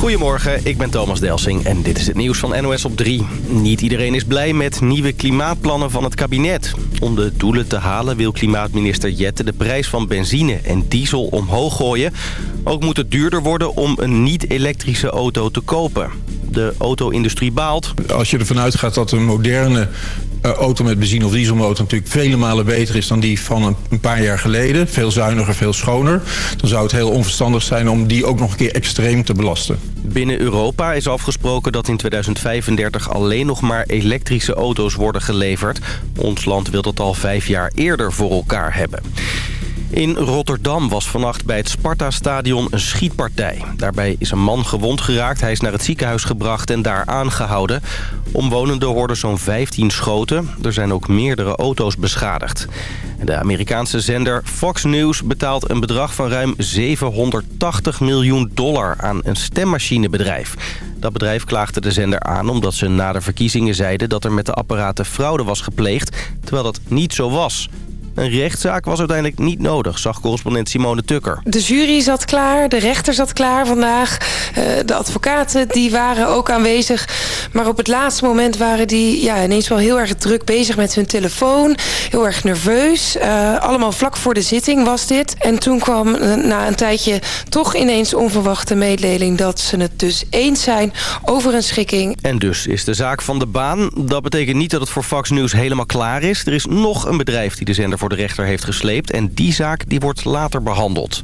Goedemorgen, ik ben Thomas Delsing en dit is het nieuws van NOS op 3. Niet iedereen is blij met nieuwe klimaatplannen van het kabinet. Om de doelen te halen wil klimaatminister Jette de prijs van benzine en diesel omhoog gooien. Ook moet het duurder worden om een niet-elektrische auto te kopen. De auto-industrie baalt. Als je ervan uitgaat dat een moderne auto met benzine- of dieselmotor natuurlijk vele malen beter is dan die van een, een, paar jaar geleden. Veel zuiniger, veel schoner. Dan zou het heel onverstandig zijn om die ook nog een keer extreem te belasten. Binnen Europa is afgesproken dat in 2035 alleen nog maar elektrische auto's worden geleverd. Ons land wil dat al vijf jaar eerder voor elkaar hebben. In Rotterdam was vannacht bij het Sparta-stadion een schietpartij. Daarbij is een man gewond geraakt. Hij is naar het ziekenhuis gebracht en daar aangehouden. Omwonenden hoorden zo'n 15 schoten. Er zijn ook meerdere auto's beschadigd. De Amerikaanse zender Fox News betaalt een bedrag van ruim 780 miljoen dollar aan een stemmachinebedrijf. Dat bedrijf klaagde de zender aan omdat ze na de verkiezingen zeiden dat er met de apparaten fraude was gepleegd, terwijl dat niet zo was. Een rechtszaak was uiteindelijk niet nodig, zag correspondent Simone Tukker. De jury zat klaar, de rechter zat klaar vandaag. Uh, de advocaten die waren ook aanwezig. Maar op het laatste moment waren die ja, ineens wel heel erg druk bezig met hun telefoon. Heel erg nerveus. Uh, allemaal vlak voor de zitting was dit. En toen kwam uh, na een tijdje toch ineens onverwachte mededeling... dat ze het dus eens zijn over een schikking. En dus is de zaak van de baan. Dat betekent niet dat het voor Fox News helemaal klaar is. Er is nog een bedrijf die de zender voor de rechter heeft gesleept. En die zaak die wordt later behandeld.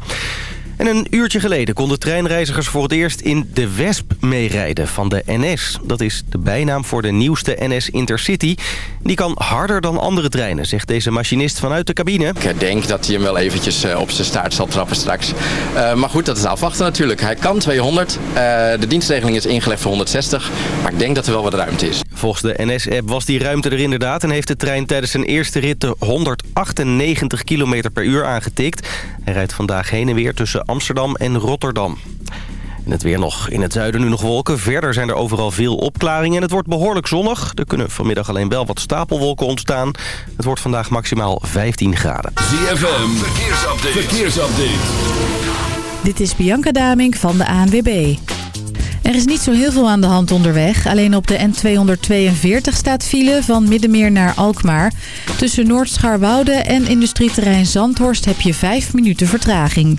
En een uurtje geleden konden treinreizigers voor het eerst in de Wesp meerijden van de NS. Dat is de bijnaam voor de nieuwste NS Intercity. Die kan harder dan andere treinen, zegt deze machinist vanuit de cabine. Ik denk dat hij hem wel eventjes op zijn staart zal trappen straks. Uh, maar goed, dat is afwachten natuurlijk. Hij kan 200. Uh, de dienstregeling is ingelegd voor 160. Maar ik denk dat er wel wat ruimte is. Volgens de NS-app was die ruimte er inderdaad... en heeft de trein tijdens zijn eerste rit de 198 km per uur aangetikt. Hij rijdt vandaag heen en weer tussen Amsterdam en Rotterdam. En het weer nog. In het zuiden nu nog wolken. Verder zijn er overal veel opklaringen en het wordt behoorlijk zonnig. Er kunnen vanmiddag alleen wel wat stapelwolken ontstaan. Het wordt vandaag maximaal 15 graden. ZFM, verkeersupdate. verkeersupdate. Dit is Bianca Daming van de ANWB. Er is niet zo heel veel aan de hand onderweg. Alleen op de N242 staat file van Middenmeer naar Alkmaar. Tussen Noord-Scharwoude en industrieterrein Zandhorst heb je 5 minuten vertraging.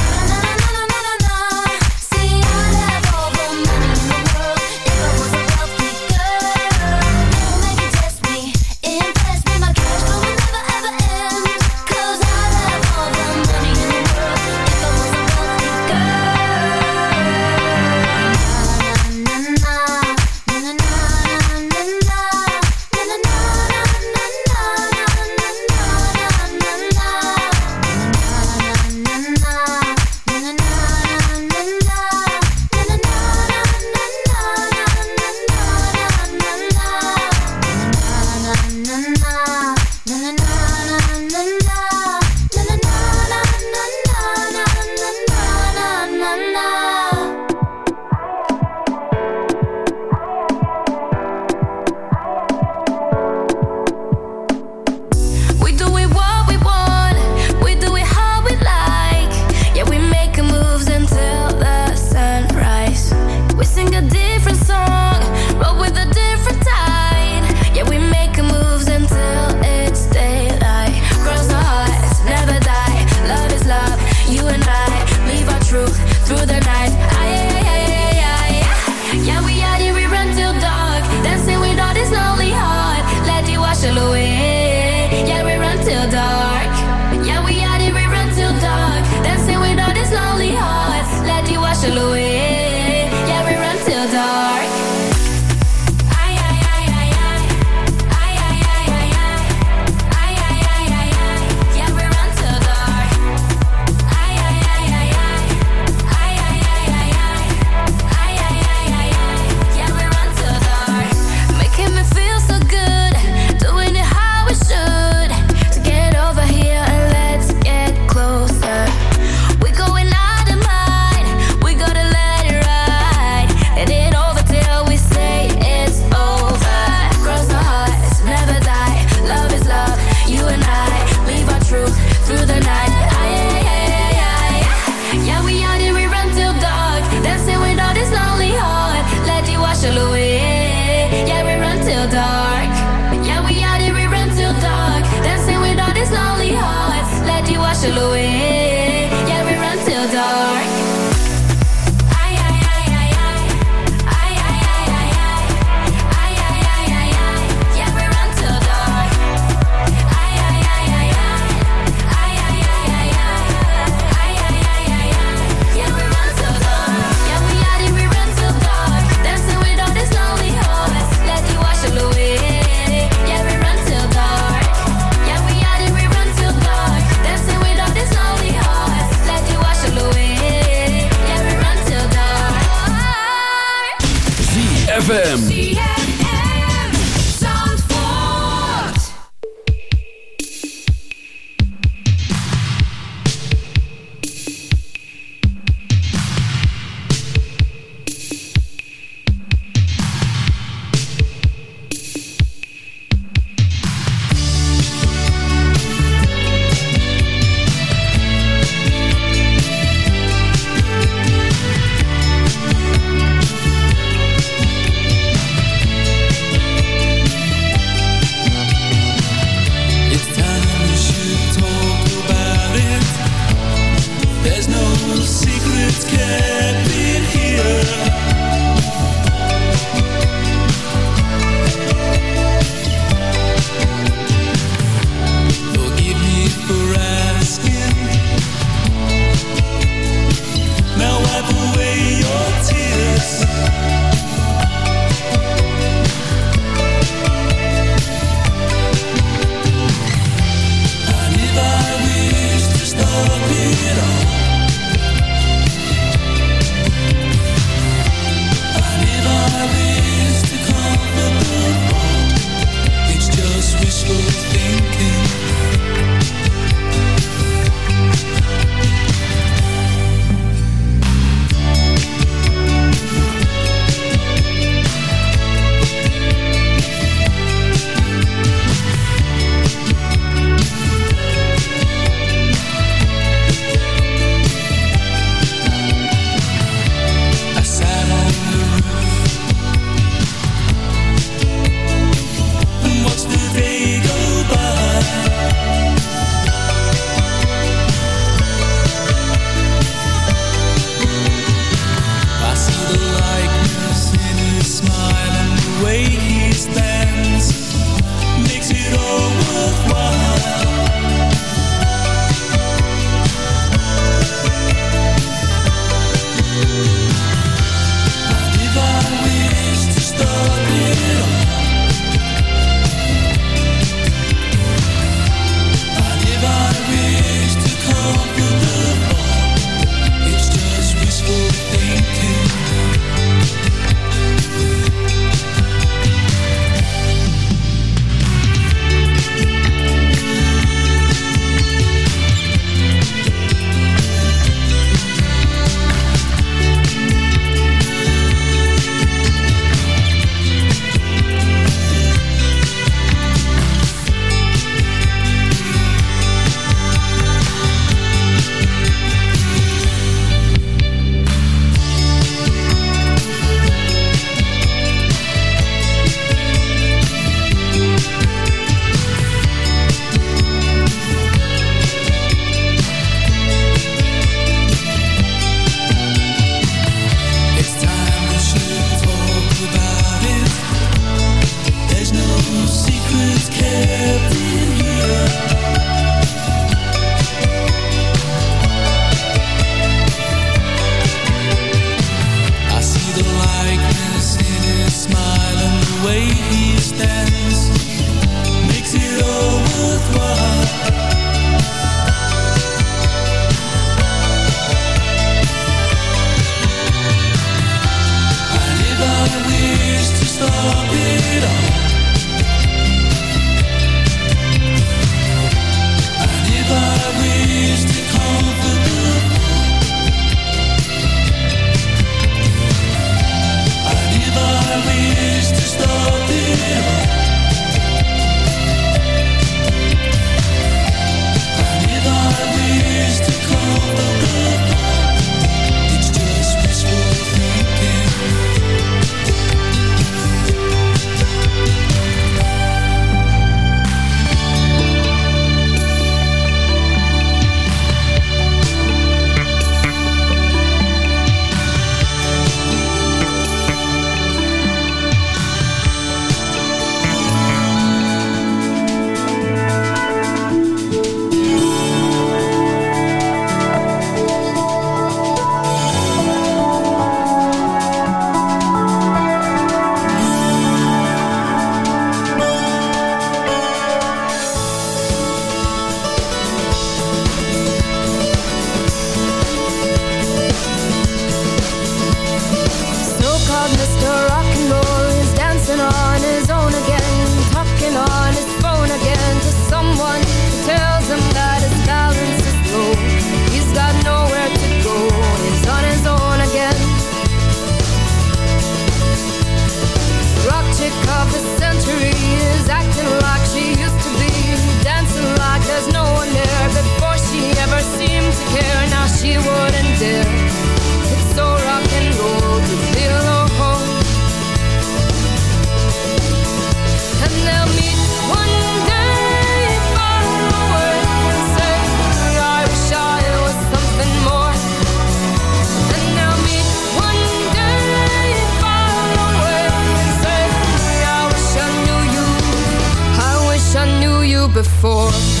she wouldn't dare. It's so rock and roll to feel a home. And they'll meet one day far away and say, I wish I was something more. And they'll meet one day far away and say, I wish I knew you. I wish I knew you before.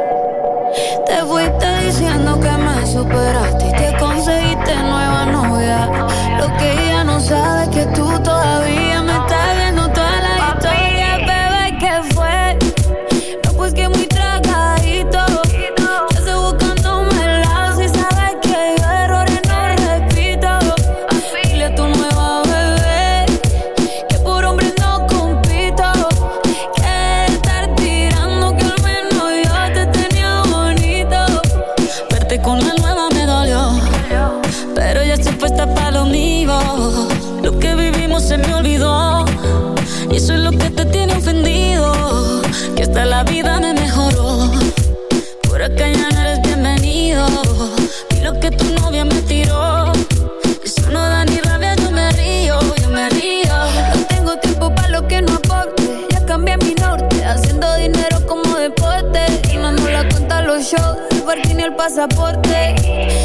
pasaporte.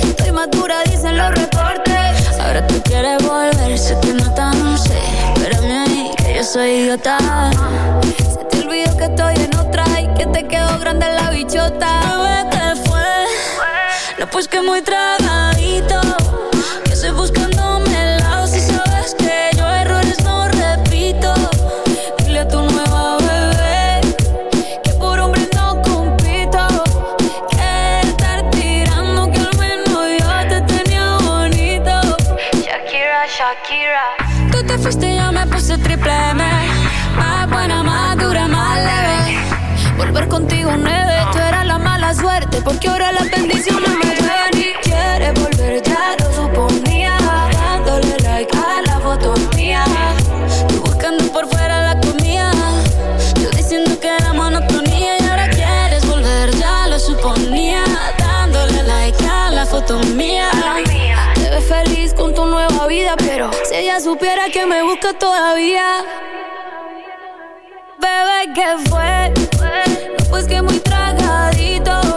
Estoy madura, dicen los reportes. Ahora tú quieres volver, se te nota, no sé. Espérame ahí, que yo soy idiota. Se te olvidó que estoy en otra y que te quedó grande la bichota. ¿Sabes fue? No, pues que muy tragadito supiera que me busca todavía. Bebé, ¿qué fue? No, pues que muy tragadito.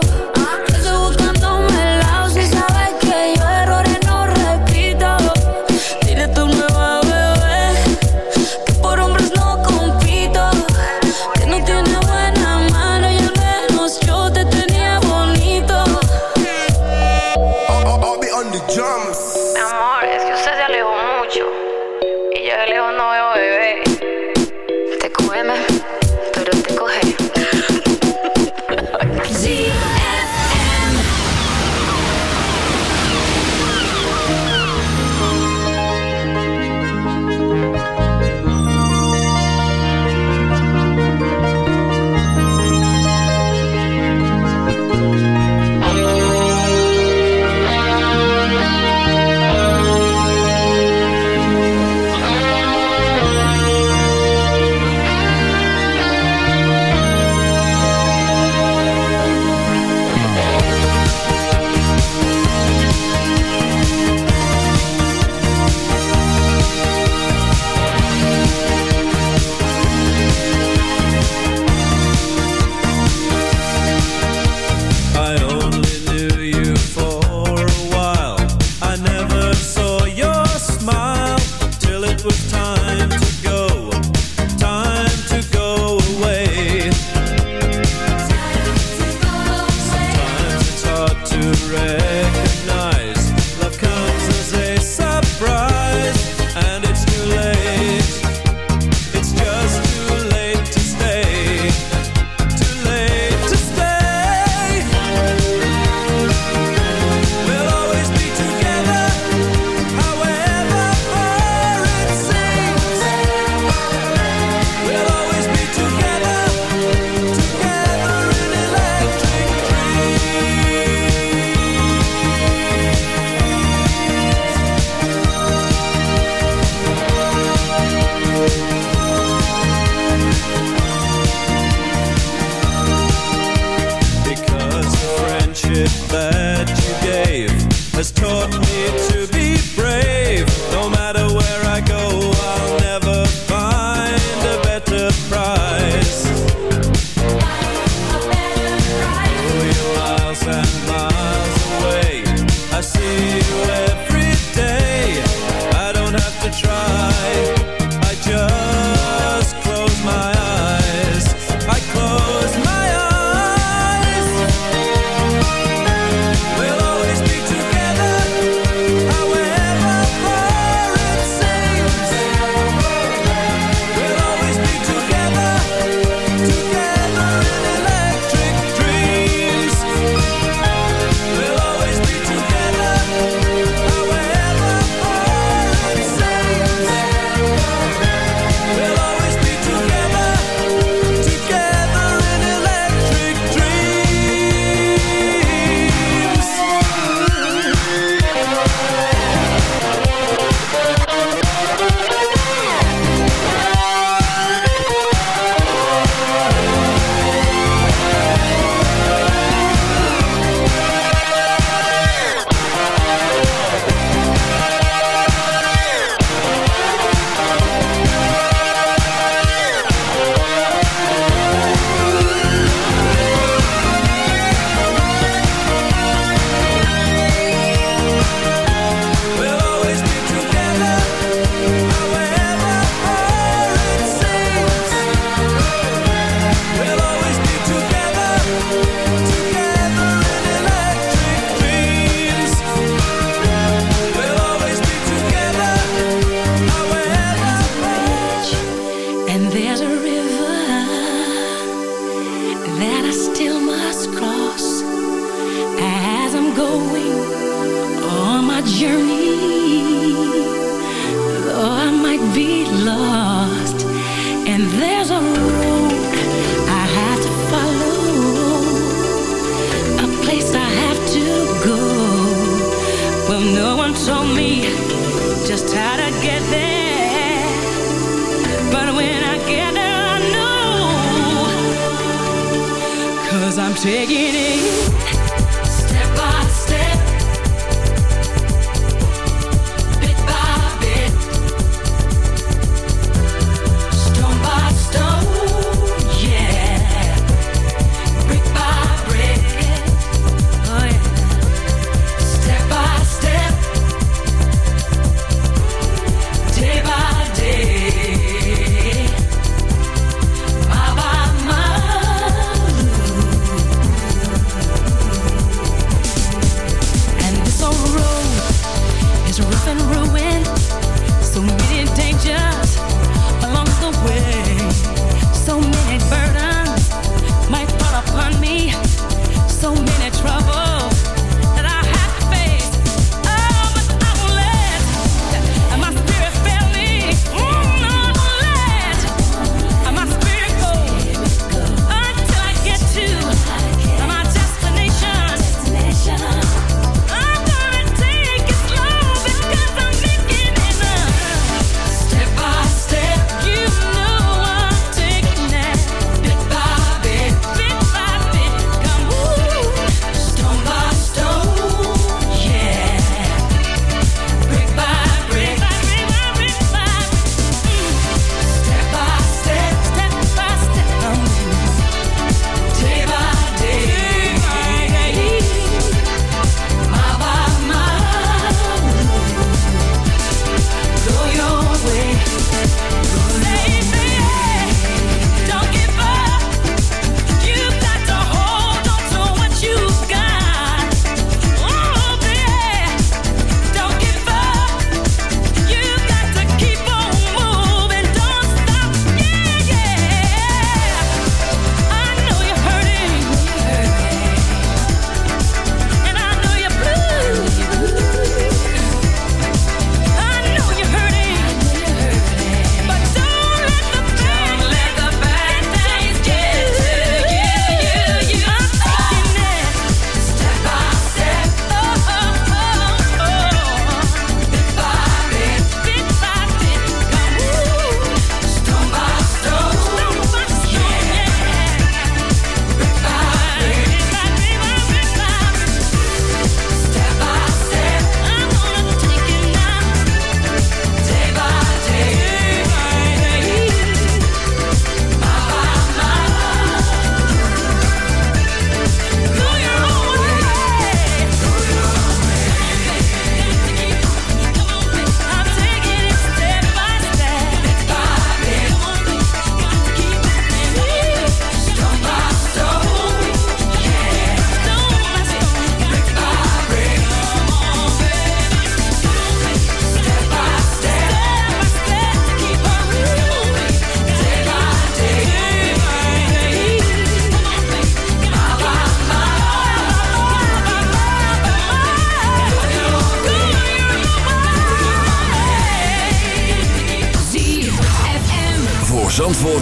I go, I'll never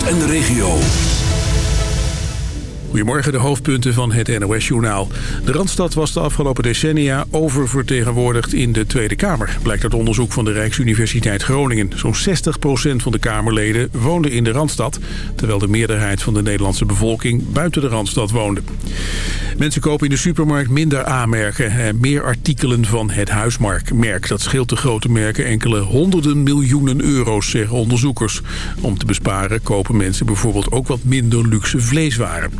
en de regio. Goedemorgen, de hoofdpunten van het NOS-journaal. De Randstad was de afgelopen decennia oververtegenwoordigd in de Tweede Kamer. Blijkt uit onderzoek van de Rijksuniversiteit Groningen. Zo'n 60% van de Kamerleden woonde in de Randstad... terwijl de meerderheid van de Nederlandse bevolking buiten de Randstad woonde. Mensen kopen in de supermarkt minder aanmerken... en meer artikelen van het huismerk. Dat scheelt de grote merken enkele honderden miljoenen euro's, zeggen onderzoekers. Om te besparen kopen mensen bijvoorbeeld ook wat minder luxe vleeswaren.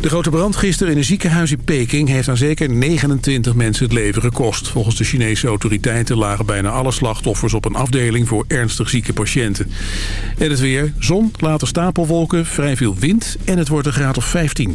De grote brand gisteren in een ziekenhuis in Peking heeft aan zeker 29 mensen het leven gekost. Volgens de Chinese autoriteiten lagen bijna alle slachtoffers op een afdeling voor ernstig zieke patiënten. En het weer, zon, later stapelwolken, vrij veel wind en het wordt een graad of 15.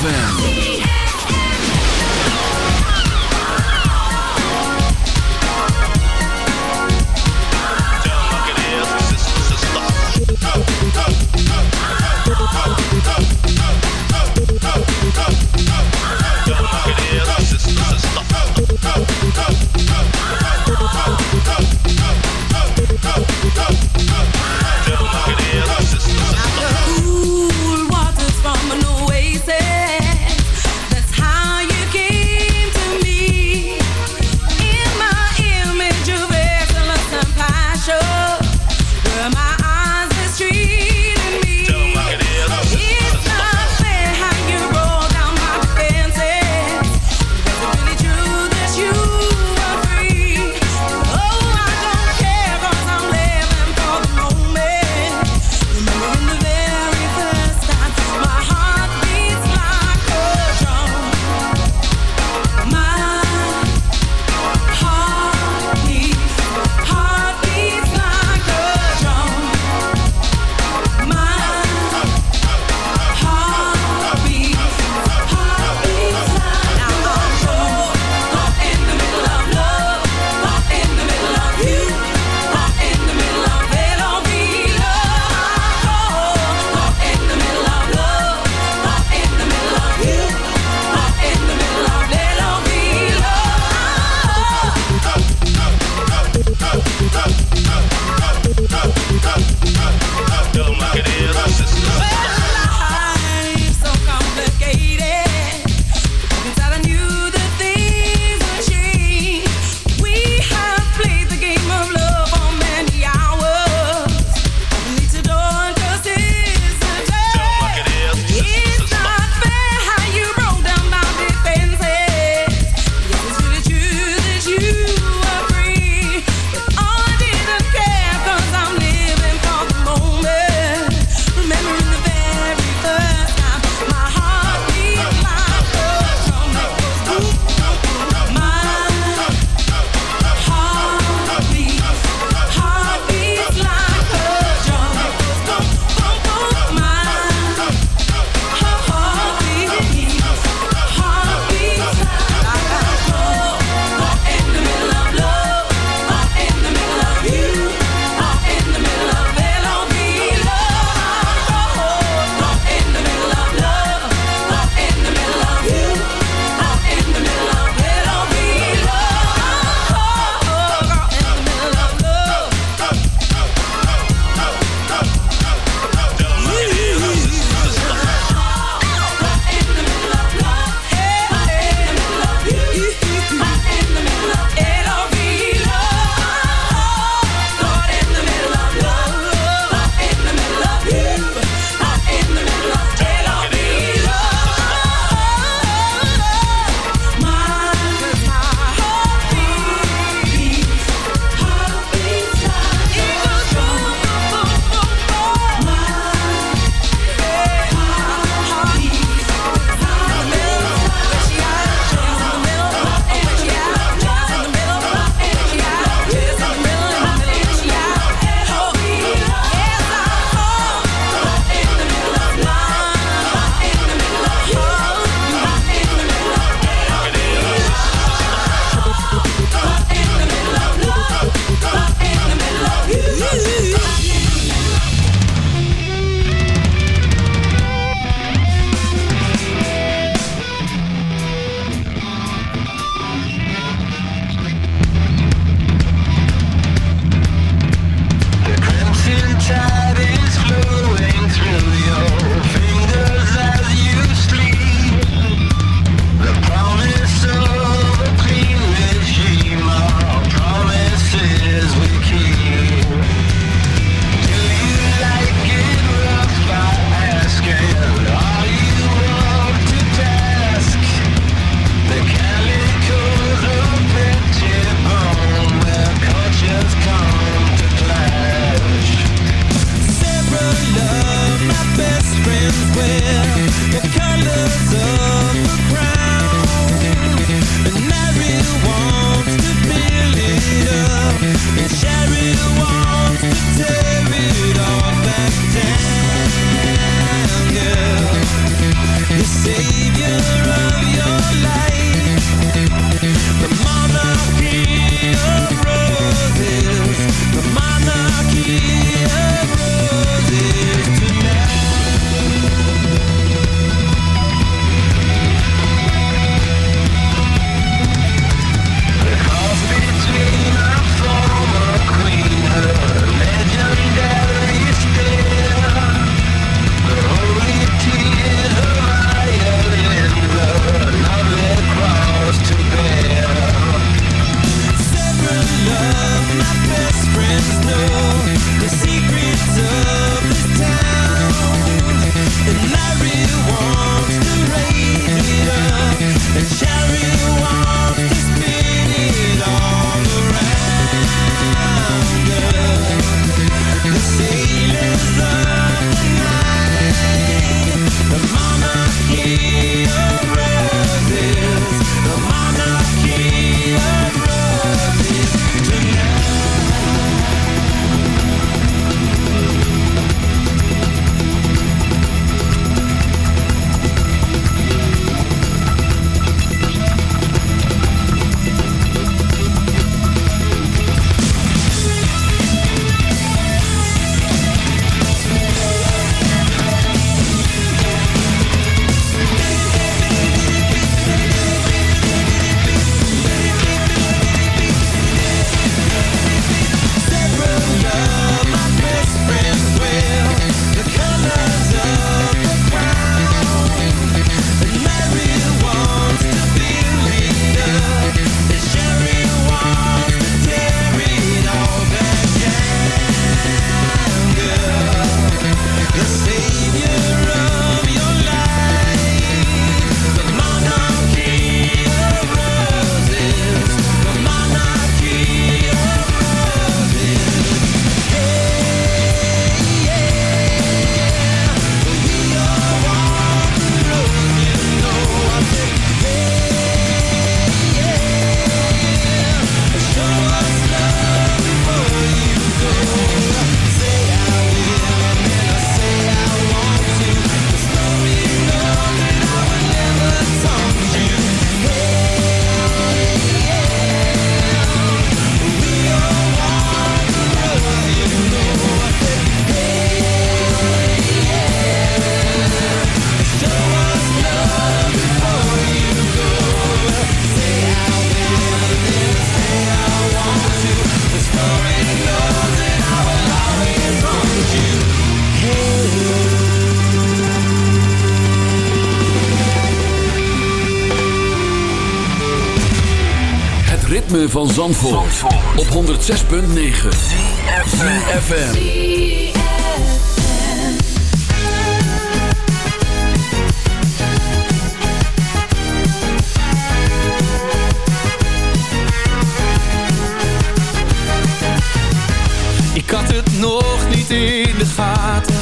ZFM. Van Zandvoort, op 106.9 CFFM Ik had het nog niet in de gaten.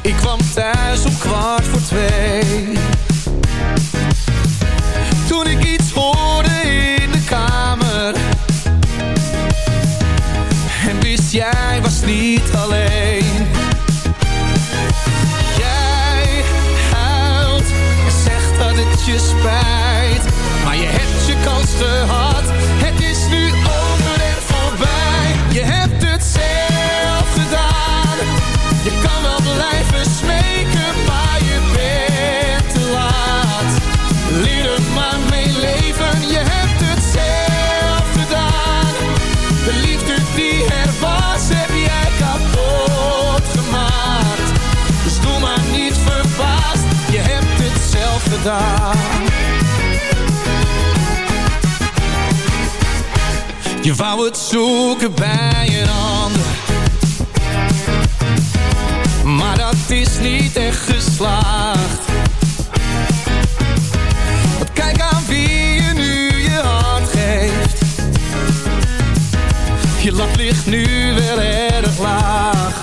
Ik kwam thuis om kwart voor twee. Het is nu over en voorbij. Je hebt het zelf gedaan. Je kan wel blijven smeken, maar je bent te laat. Leer er maar mee leven. Je hebt het zelf gedaan. De liefde die er was, heb jij kapot gemaakt. Dus doe maar niet verbaasd. Je hebt het zelf gedaan. Je wou het zoeken bij een ander. Maar dat is niet echt geslaagd. Want kijk aan wie je nu je hart geeft. Je lap ligt nu wel erg laag.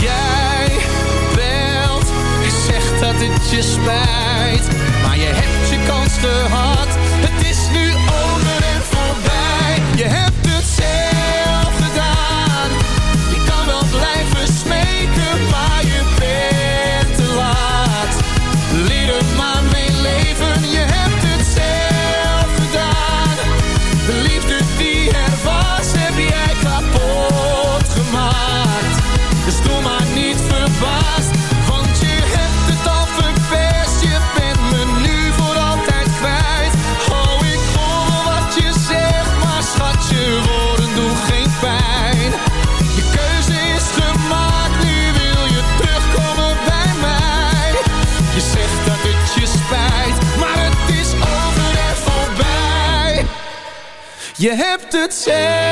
Jij belt, je zegt dat het je spijt. Maar je hebt je kans gehad. Je hebt het zelf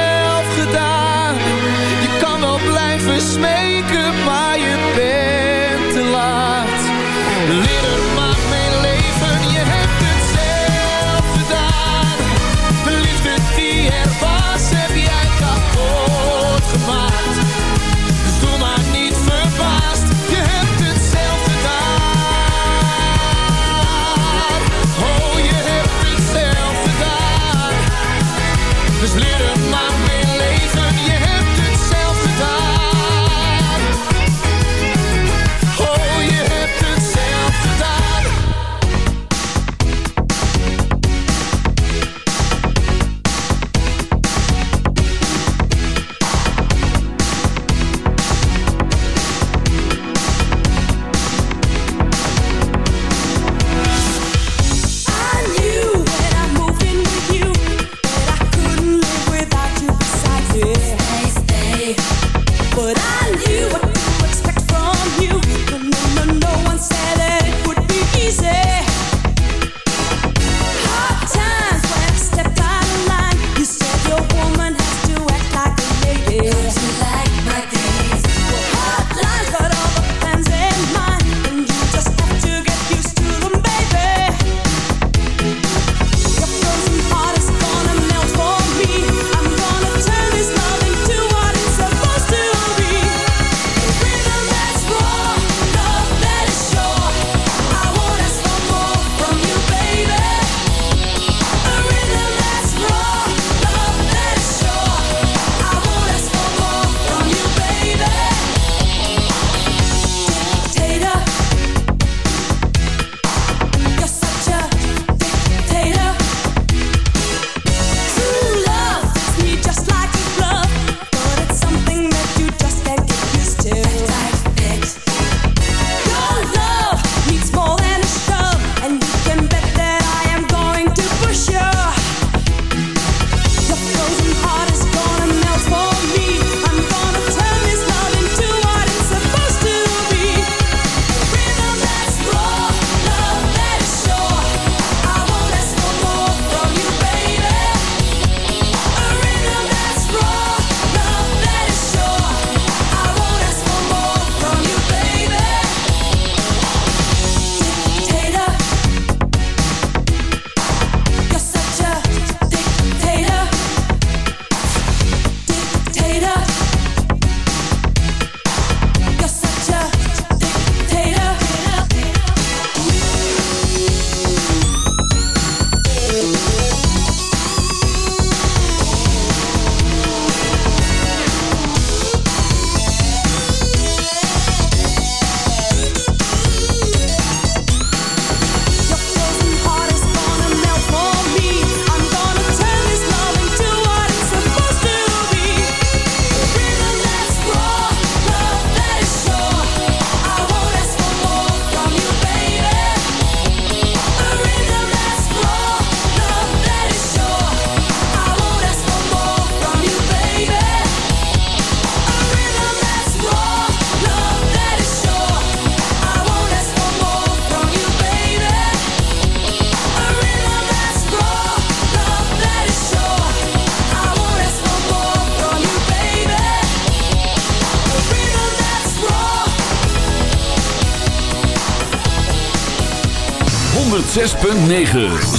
106.9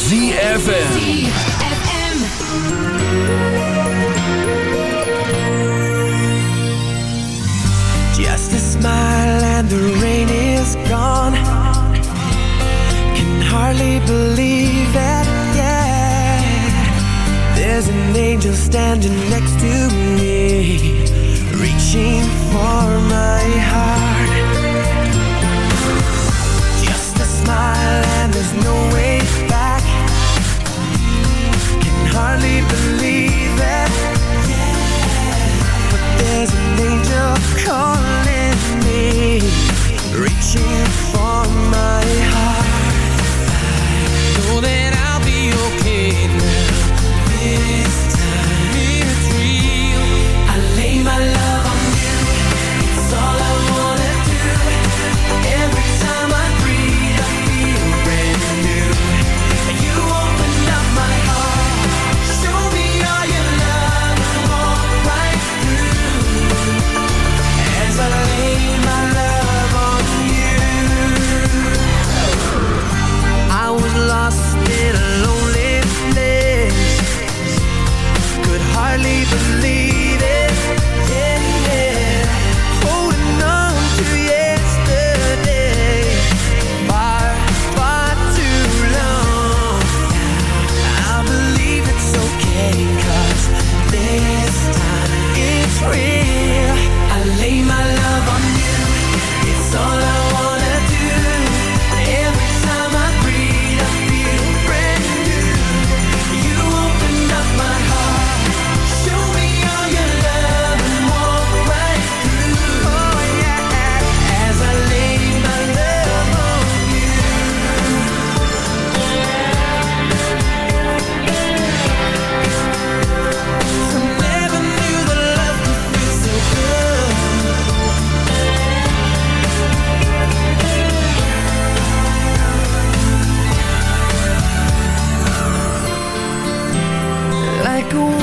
go